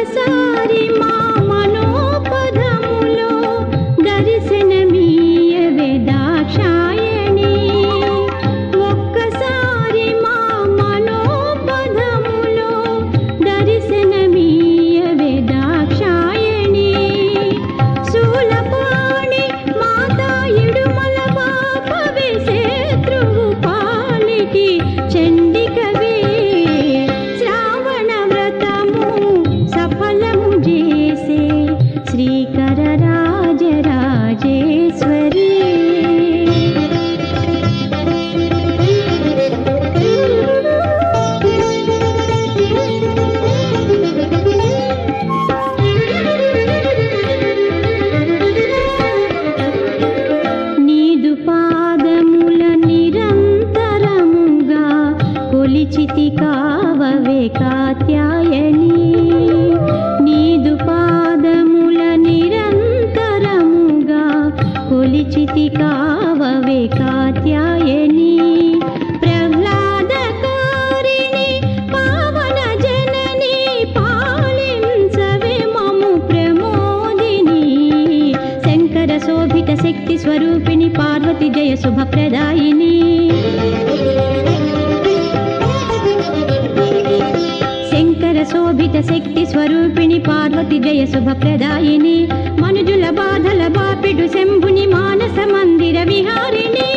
बसा श्रीकरराजराजेश्वरी नीदुपा పార్వతి స్వరూపిణి పార్వతి జయ శుభప్రదాయిని. శంకర శోభిత శక్తి స్వరూపిణి పార్వతి జయ శుభప్రదాయిని. మనుజుల బాధల బాపిడు శంభుని మానస మందిర విహారిణి.